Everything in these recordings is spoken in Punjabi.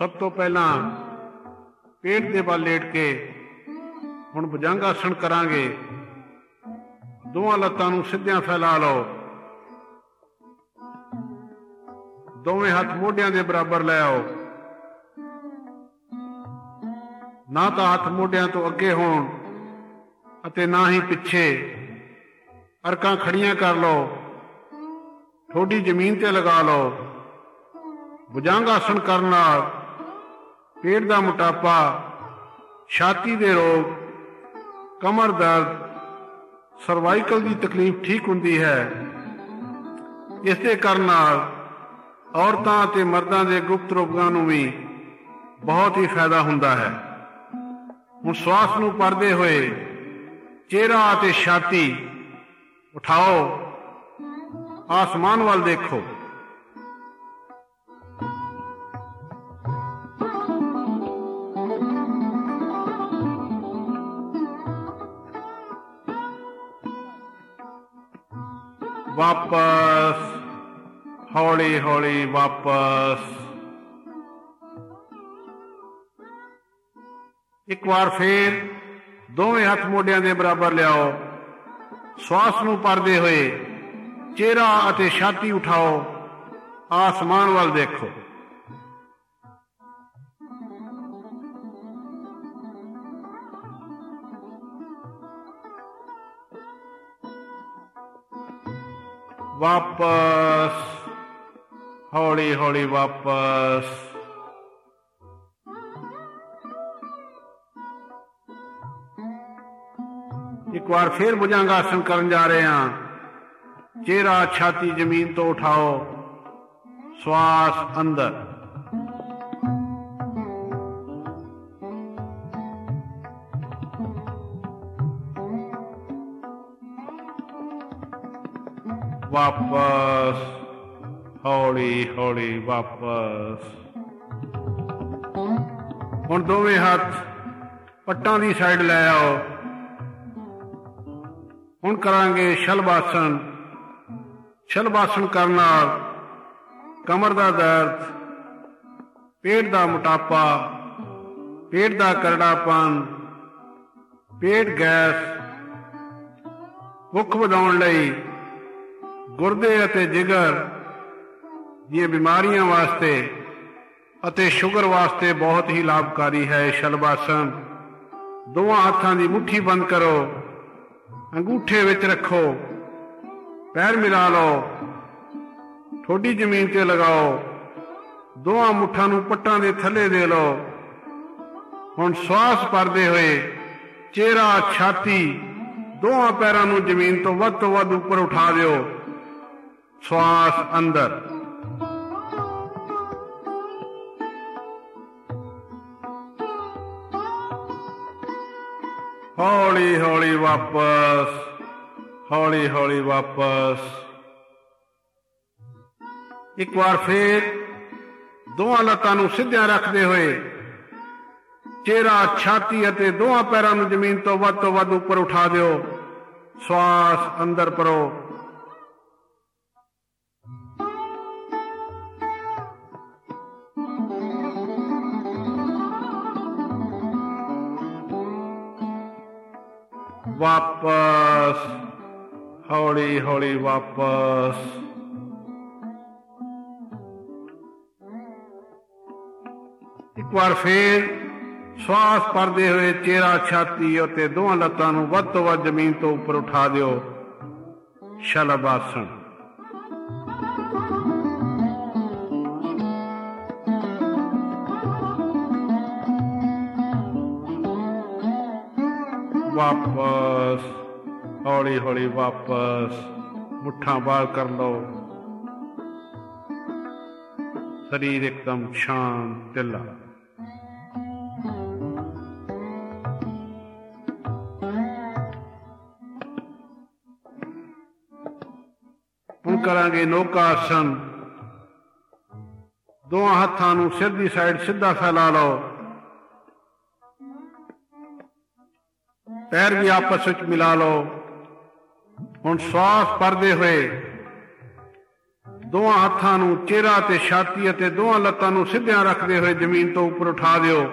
ਸਭ ਤੋਂ ਪਹਿਲਾਂ ਪੇਟ ਦੇ ਵੱਲ ਲੇਟ ਕੇ ਹੁਣ ਭੁਜੰਗ ਆਸਣ ਕਰਾਂਗੇ। ਦੋਹਾਂ ਲੱਤਾਂ ਨੂੰ ਸਿੱਧਿਆਂ ਫੈਲਾ ਲਓ। ਦੋਵੇਂ ਹੱਥ ਮੋਢਿਆਂ ਦੇ ਬਰਾਬਰ ਲੈ ਆਓ। ਨਾ ਤਾਂ ਹੱਥ ਮੋਢਿਆਂ ਤੋਂ ਅੱਗੇ ਹੋਣ ਅਤੇ ਨਾ ਹੀ ਪਿੱਛੇ ਅਰਕਾਂ ਖੜੀਆਂ ਕਰ ਲਓ। ਠੋਡੀ ਜ਼ਮੀਨ ਤੇ ਲਗਾ ਲਓ। ਭੁਜੰਗ ਆਸਣ ਕਰਨ ਨਾਲ ਪੇਟ ਦਾ ਮੋਟਾਪਾ, ਛਾਤੀ ਦੇ ਰੋਗ, ਕਮਰ ਦਰਦ ਸਰਵਾਈਕਲ ਦੀ ਤਕਲੀਫ ਠੀਕ ਹੁੰਦੀ ਹੈ। ਇਸ ਦੇ ਕਰਨ ਨਾਲ ਔਰਤਾਂ ਅਤੇ ਮਰਦਾਂ ਦੇ ਗੁਪਤ ਰੋਗਾਂ ਨੂੰ ਵੀ ਬਹੁਤ ਹੀ ਫਾਇਦਾ ਹੁੰਦਾ ਹੈ। ਹੁਣ ਸਵਾਸ ਨੂੰ ਪਰਦੇ ਹੋਏ ਚਿਹਰਾ ਅਤੇ ਛਾਤੀ ਉਠਾਓ, ਆਸਮਾਨ ਵੱਲ ਦੇਖੋ। ਵਾਪਸ, ਹੌਲੀ ਹੌਲੀ ਵਾਪਸ। ਇੱਕ ਵਾਰ ਫੇਰ ਦੋਵੇਂ ਹੱਥ ਮੋਢਿਆਂ ਦੇ ਬਰਾਬਰ ਲਿਆਓ। ਸਵਾਸ ਨੂੰ ਪਰਦੇ ਹੋਏ ਚਿਹਰਾ ਅਤੇ ਛਾਤੀ ਉਠਾਓ। ਆਸਮਾਨ ਵੱਲ ਦੇਖੋ। ਵਾਪਸ, ਹੌਲੀ ਹੌਲੀ ਵਾਪਸ। ਇੱਕ ਵਾਰ ਫੇਰ ਬੁਝਾਂਗਾ ਆਸਨ ਕਰਨ ਜਾ ਰਹੇ ਹਾਂ। ਚਿਹਰਾ ਛਾਤੀ ਜ਼ਮੀਨ ਤੋਂ ਉਠਾਓ। ਸਵਾਸ ਅੰਦਰ। ਵਾਪਸ, ਹੌਲੀ ਹੌਲੀ ਵਾਪਸ। ਹੁਣ ਦੋਵੇਂ ਹੱਥ ਪੱਟਾਂ ਦੀ ਸਾਈਡ ਲੈ ਆਓ। ਹੁਣ ਕਰਾਂਗੇ ਸ਼ਲਬਾਸਨ ਸ਼ਲਬਾਸਨ ਕਰਨ ਨਾਲ ਕਮਰ ਦਾ ਦਰਦ, ਪੇਟ ਦਾ ਮੋਟਾਪਾ, ਪੇਟ ਦਾ ਕਰੜਾਪਨ, ਪੇਟ ਗੈਸ ਭੁੱਖ ਵਧਾਉਣ ਲਈ ਗੁਰਦੇ ਅਤੇ ਜਿਗਰ ਦੀਆਂ ਬਿਮਾਰੀਆਂ ਵਾਸਤੇ ਅਤੇ ਸ਼ੂਗਰ ਵਾਸਤੇ ਬਹੁਤ ਹੀ ਲਾਭਕਾਰੀ ਹੈ ਸ਼ਲਵਾਸਨ। ਦੋਵਾਂ ਹੱਥਾਂ ਦੀ ਮੁਠੀ ਬੰਦ ਕਰੋ, ਅੰਗੂਠੇ ਵਿੱਚ ਰੱਖੋ, ਪੈਰ ਮਿਲਾ ਲਓ ਠੋਡੀ ਜ਼ਮੀਨ ਤੇ ਲਗਾਓ ਦੋਹਾਂ ਮੁੱਠਾਂ ਨੂੰ ਪੱਟਾਂ ਦੇ ਥੱਲੇ ਦੇ ਲਓ। ਹੁਣ ਸਵਾਸ ਪਰਦੇ ਹੋਏ ਚਿਹਰਾ, ਛਾਤੀ ਦੋਹਾਂ ਪੈਰਾਂ ਨੂੰ ਜ਼ਮੀਨ ਤੋਂ ਵੱਧ ਤੋਂ ਵੱਧ ਉੱਪਰ ਉਠਾ ਦਿਓ। ਸਵਾਸ ਅੰਦਰ ਹੌਲੀ ਹੌਲੀ ਵਾਪਸ ਹੌਲੀ ਹੌਲੀ ਵਾਪਸ ਇੱਕ ਵਾਰ ਫੇਰ ਦੋਹਾਂ ਲੱਤਾਂ ਨੂੰ ਸਿੱਧਿਆਂ ਰੱਖਦੇ ਹੋਏ ਚਿਹਰਾ ਛਾਤੀ ਅਤੇ ਦੋਹਾਂ ਪੈਰਾਂ ਨੂੰ ਜ਼ਮੀਨ ਤੋਂ ਵੱਧ ਤੋਂ ਵੱਧ ਉੱਪਰ ਉਠਾ ਦਿਓ ਸਵਾਸ ਅੰਦਰ ਪਰੋ ਵਾਪਸ, ਹੌਲੀ ਹੌਲੀ ਵਾਪਸ। ਇੱਕ ਵਾਰ ਫੇਰ ਸਵਾਸ ਪਰਦੇ ਹੋਏ ਚਿਹਰਾ ਛਾਤੀ ਅਤੇ ਦੋਹਾਂ ਲੱਤਾਂ ਨੂੰ ਵੱਧ ਤੋਂ ਵੱਧ ਜ਼ਮੀਨ ਤੋਂ ਉੱਪਰ ਉਠਾ ਦਿਓ। ਸ਼ਲਭ ਆਸਣ ਵਾਪਸ, ਹੌਲੀ ਹੌਲੀ ਵਾਪਸ, ਮੁੱਠਾਂ ਬਾਹਰ ਕਰ ਲਓ। ਸਰੀਰ ਇੱਕਦਮ ਸ਼ਾਂਤ ਢਿੱਲਾ ਹੁਣ ਕਰਾਂਗੇ ਨੋਕਾ ਆਸਨ ਦੋਹਾਂ ਹੱਥਾਂ ਨੂੰ ਸਿਰ ਦੀ ਸਾਈਡ ਸਿੱਧਾ ਫੈਲਾ ਲਓ। ਪੈਰ ਵੀ ਆਪਸ ਵਿੱਚ ਮਿਲਾ ਲਓ। ਹੁਣ ਸਵਾਸ ਪਰਦੇ ਹੋਏ ਦੋਹਾਂ ਹੱਥਾਂ ਨੂੰ ਚਿਹਰਾ ਤੇ ਛਾਤੀ ਅਤੇ ਦੋਹਾਂ ਲੱਤਾਂ ਨੂੰ ਸਿੱਧਿਆਂ ਰੱਖਦੇ ਹੋਏ ਜ਼ਮੀਨ ਤੋਂ ਉੱਪਰ ਉਠਾ ਦਿਓ।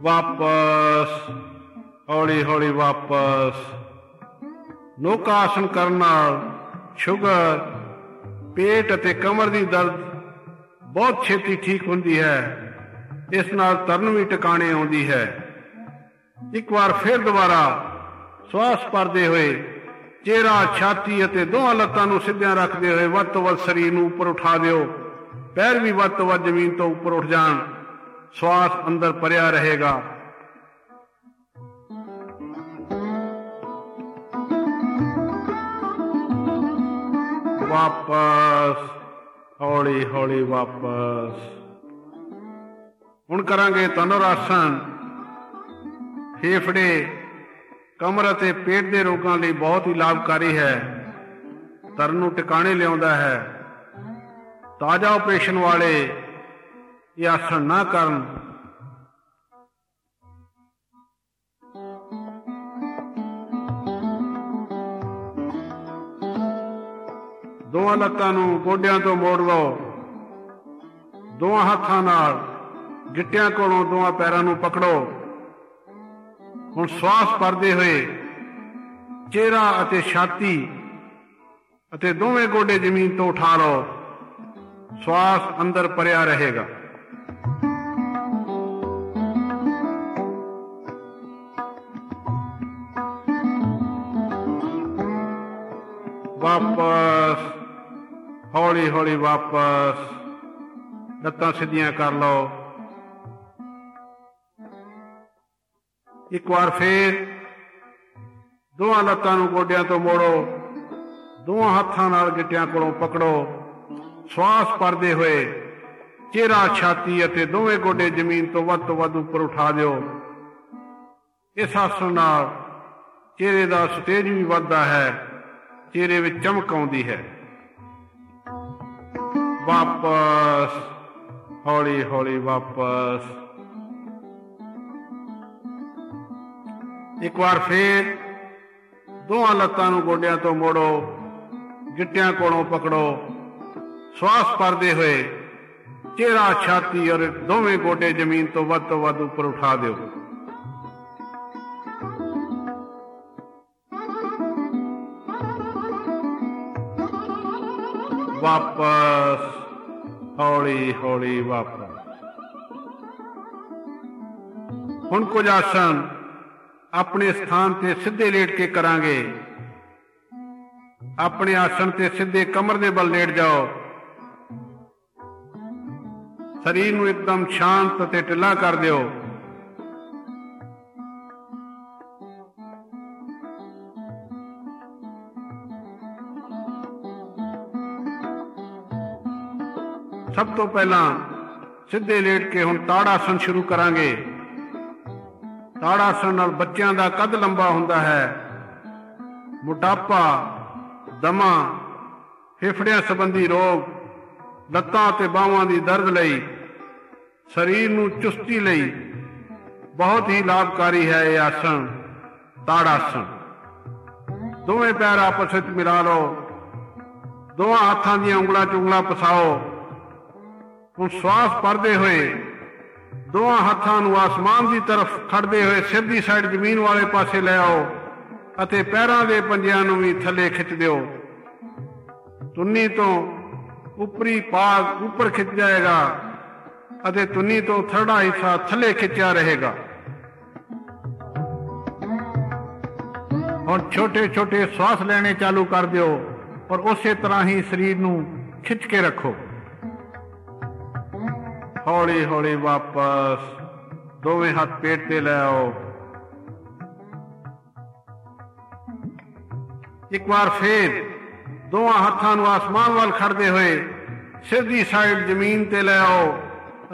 ਵਾਪਸ, ਹੌਲੀ ਹੌਲੀ ਵਾਪਸ। ਨੋਕਾ ਆਸਨ ਕਰਨ ਨਾਲ ਸ਼ੂਗਰ ਪੇਟ ਅਤੇ ਕਮਰ ਦੀ ਦਰਦ ਬਹੁਤ ਛੇਤੀ ਠੀਕ ਹੁੰਦੀ ਹੈ। ਇਸ ਨਾਲ ਤਰਨ ਵੀ ਟਿਕਾਣੇ ਆਉਂਦੀ ਹੈ। ਇੱਕ ਵਾਰ ਫਿਰ ਦੁਬਾਰਾ ਸਵਾਸ ਭਰਦੇ ਹੋਏ ਚਿਹਰਾ, ਛਾਤੀ ਅਤੇ ਦੋਹਾਂ ਲੱਤਾਂ ਨੂੰ ਸਿੱਧਿਆਂ ਰੱਖਦੇ ਹੋਏ ਵੱਧ ਤੋਂ ਵੱਧ ਸਰੀਰ ਨੂੰ ਉੱਪਰ ਉਠਾ ਦਿਓ। ਪੈਰ ਵੀ ਵੱਧ ਤੋਂ ਵੱਧ ਜ਼ਮੀਨ ਤੋਂ ਉੱਪਰ ਉੱਠ ਜਾਣ। ਸਵਾਸ ਅੰਦਰ ਭਰਿਆ ਰਹੇਗਾ। ਵਾਪਸ, ਹੌਲੀ ਹੌਲੀ ਵਾਪਸ। ਹੁਣ ਕਰਾਂਗੇ ਤਨੁਰਾਸਨ ਫੇਫੜੇ, ਕਮਰ ਅਤੇ ਪੇਟ ਦੇ ਰੋਗਾਂ ਲਈ ਬਹੁਤ ਹੀ ਲਾਭਕਾਰੀ ਹੈ। ਤਰਨ ਨੂੰ ਟਿਕਾਣੇ ਲਿਆਉਂਦਾ ਹੈ। ਤਾਜ਼ਾ ਆਪਰੇਸ਼ਨ ਵਾਲੇ ਇਹ ਆਸਣ ਨਾ ਕਰਨ। ਦੋਹਾਂ ਲੱਤਾਂ ਨੂੰ ਗੋਡਿਆਂ ਤੋਂ ਮੋੜ ਲਓ। ਦੋਹਾਂ ਹੱਥਾਂ ਨਾਲ ਗਿੱਟਿਆਂ ਕੋਲੋਂ ਦੋਹਾਂ ਪੈਰਾਂ ਨੂੰ ਪਕੜੋ। ਹੁਣ ਸਵਾਸ ਭਰਦੇ ਹੋਏ ਚਿਹਰਾ ਅਤੇ ਛਾਤੀ ਅਤੇ ਦੋਵੇਂ ਗੋਡੇ ਜ਼ਮੀਨ ਤੋਂ ਉਠਾ ਲਓ। ਸਵਾਸ ਅੰਦਰ ਭਰਿਆ ਰਹੇਗਾ। ਹੌਲੀ ਹੌਲੀ ਵਾਪਸ। ਲੱਤਾਂ ਸਿੱਧੀਆਂ ਕਰ ਲਓ। ਇੱਕ ਵਾਰ ਫੇਰ ਦੋਹਾਂ ਲੱਤਾਂ ਨੂੰ ਗੋਡਿਆਂ ਤੋਂ ਮੋੜੋ। ਦੋਹਾਂ ਹੱਥਾਂ ਨਾਲ ਗਿੱਟਿਆਂ ਕੋਲੋਂ ਪਕੜੋ। ਸਵਾਸ ਭਰਦੇ ਹੋਏ ਚਿਹਰਾ ਛਾਤੀ ਅਤੇ ਦੋਵੇਂ ਗੋਡੇ ਜ਼ਮੀਨ ਤੋਂ ਵੱਧ ਤੋਂ ਵੱਧ ਉੱਪਰ ਉਠਾ ਦਿਓ। ਇਸ ਆਸਣ ਨਾਲ ਚਿਹਰੇ ਦਾ ਸਤੇਜ ਵੀ ਵੱਧਦਾ ਹੈ। ਚਿਹਰੇ ਵਿੱਚ ਚਮਕ ਆਉਂਦੀ ਹੈ। ਵਾਪਸ, ਹੌਲੀ ਹੌਲੀ ਵਾਪਸ। ਇੱਕ ਵਾਰ ਫੇਰ ਦੋਹਾਂ ਲੱਤਾਂ ਨੂੰ ਗੋਡਿਆਂ ਤੋਂ ਮੋੜੋ, ਗਿੱਟਿਆਂ ਕੋਲੋਂ ਪਕੜੋ। ਸਵਾਸ ਭਰਦੇ ਹੋਏ ਚਿਹਰਾ, ਛਾਤੀ ਔਰ ਦੋਵੇਂ ਗੋਡੇ ਜ਼ਮੀਨ ਤੋਂ ਵੱਧ ਤੋਂ ਵੱਧ ਉੱਪਰ ਉਠਾ ਦਿਓ। ਵਾਪਸ। ਹੌਲੀ ਹੌਲੀ ਵਾਪਸ ਹੁਣ ਕੁਝ ਆਸਨ ਆਪਣੇ ਸਥਾਨ ਤੇ ਸਿੱਧੇ ਲੇਟ ਕੇ ਕਰਾਂਗੇ। ਆਪਣੇ ਆਸਣ ਤੇ ਸਿੱਧੇ ਕਮਰ ਦੇ ਬਲ ਲੇਟ ਜਾਓ। ਸਰੀਰ ਨੂੰ ਇੱਕਦਮ ਸ਼ਾਂਤ ਅਤੇ ਢਿੱਲਾ ਕਰ ਦਿਓ। ਸਭ ਤੋਂ ਪਹਿਲਾਂ ਸਿੱਧੇ ਲੇਟ ਕੇ ਹੁਣ ਤਾੜਾਸਨ ਸ਼ੁਰੂ ਕਰਾਂਗੇ। ਤਾੜਾਸਨ ਨਾਲ ਬੱਚਿਆਂ ਦਾ ਕੱਦ ਲੰਬਾ ਹੁੰਦਾ ਹੈ। ਮੋਟਾਪਾ, ਦਮਾ, ਫੇਫੜਿਆਂ ਸੰਬੰਧੀ ਰੋਗ, ਲੱਤਾਂ ਤੇ ਬਾਹਾਂ ਦੀ ਦਰਦ ਲਈ, ਸਰੀਰ ਨੂੰ ਚੁਸਤੀ ਲਈ ਬਹੁਤ ਹੀ ਲਾਭਕਾਰੀ ਹੈ ਇਹ ਆਸਣ ਤਾੜਾਸਨ ਦੋਵੇਂ ਪੈਰ ਆਪਸ ਵਿੱਚ ਮਿਲਾ ਲਓ। ਦੋਹਾਂ ਹੱਥਾਂ ਦੀਆਂ ਉਂਗਲਾਂ 'ਚ ਉਂਗਲਾਂ ਪਸਾਓ। ਹੁਣ ਸਵਾਸ ਭਰਦੇ ਹੋਏ, ਦੋਹਾਂ ਹੱਥਾਂ ਨੂੰ ਆਸਮਾਨ ਦੀ ਤਰਫ ਖੜਦੇ ਹੋਏ ਸਿੱਧੀ ਸਾਈਡ ਜ਼ਮੀਨ ਵਾਲੇ ਪਾਸੇ ਲੈ ਆਓ ਅਤੇ ਪੈਰਾਂ ਦੇ ਪੰਜਿਆਂ ਨੂੰ ਵੀ ਥੱਲੇ ਖਿੱਚ ਦਿਓ। ਤੁੰਨੀ ਤੋਂ ਉੱਪਰੀ ਭਾਗ ਉੱਪਰ ਖਿੱਚ ਜਾਏਗਾ ਅਤੇ ਤੁੰਨੀ ਤੋਂ ਥਰੜਾ ਹਿੱਸਾ ਥੱਲੇ ਖਿੱਚਿਆ ਰਹੇਗਾ। ਹੁਣ ਛੋਟੇ ਛੋਟੇ ਸਵਾਸ ਲੈਣੇ ਚਾਲੂ ਕਰ ਦਿਓ ਪਰ ਉਸੇ ਤਰ੍ਹਾਂ ਹੀ ਸਰੀਰ ਨੂੰ ਖਿੱਚ ਕੇ ਰੱਖੋ। ਹੌਲੀ ਹੌਲੀ ਵਾਪਸ ਦੋਵੇਂ ਹੱਥ ਪੇਟ ਤੇ ਲੈ ਆਓ। ਇੱਕ ਵਾਰ ਫੇਰ ਦੋਹਾਂ ਹੱਥਾਂ ਨੂੰ ਆਸਮਾਨ ਵੱਲ ਖੜਦੇ ਹੋਏ ਸਿੱਧੀ ਸਾਈਡ ਜ਼ਮੀਨ ਤੇ ਲੈ ਆਓ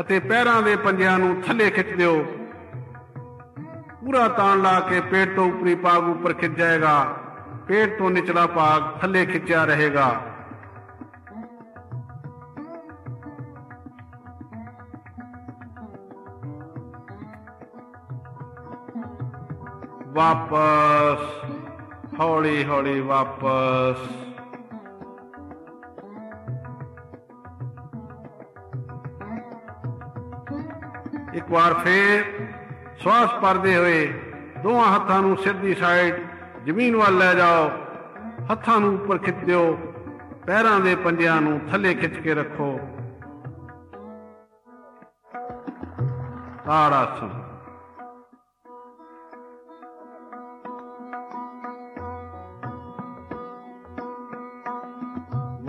ਅਤੇ ਪੈਰਾਂ ਦੇ ਪੰਜਿਆਂ ਨੂੰ ਥੱਲੇ ਖਿੱਚ ਦਿਓ। ਪੂਰਾ ਤਾਣ ਲਾ ਕੇ ਪੇਟ ਤੋਂ ਉੱਪਰੀ ਪਾਗ ਉੱਪਰ ਖਿੱਚ ਜਾਏਗਾ। ਪੇਟ ਤੋਂ ਨਿਚਲਾ ਭਾਗ ਥੱਲੇ ਖਿੱਚਿਆ ਰਹੇਗਾ। ਵਾਪਸ, ਹੌਲੀ ਹੌਲੀ ਵਾਪਸ। ਇੱਕ ਵਾਰ ਫੇਰ ਸਵਾਸ ਪਰਦੇ ਹੋਏ ਦੋਹਾਂ ਹੱਥਾਂ ਨੂੰ ਸਿਰ ਦੀ ਸਾਈਡ ਜ਼ਮੀਨ ਵੱਲ ਲੈ ਜਾਓ। ਹੱਥਾਂ ਨੂੰ ਉੱਪਰ ਖਿੱਚ ਦਿਓ ਪੈਰਾਂ ਦੇ ਪੰਜਿਆਂ ਨੂੰ ਥੱਲੇ ਖਿੱਚ ਕੇ ਰੱਖੋ। ਤਾੜਾਸਨ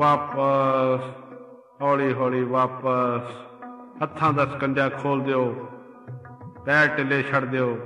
ਵਾਪਸ ਹੌਲੀ ਹੌਲੀ ਵਾਪਸ। ਹੱਥਾਂ ਦਾ ਸਕੰਜਾ ਖੋਲ ਦਿਓ ਪੈਰ ਟਿੱਲੇ ਛੱਡ ਦਿਓ।